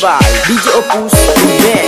by DJ Opus Rubén.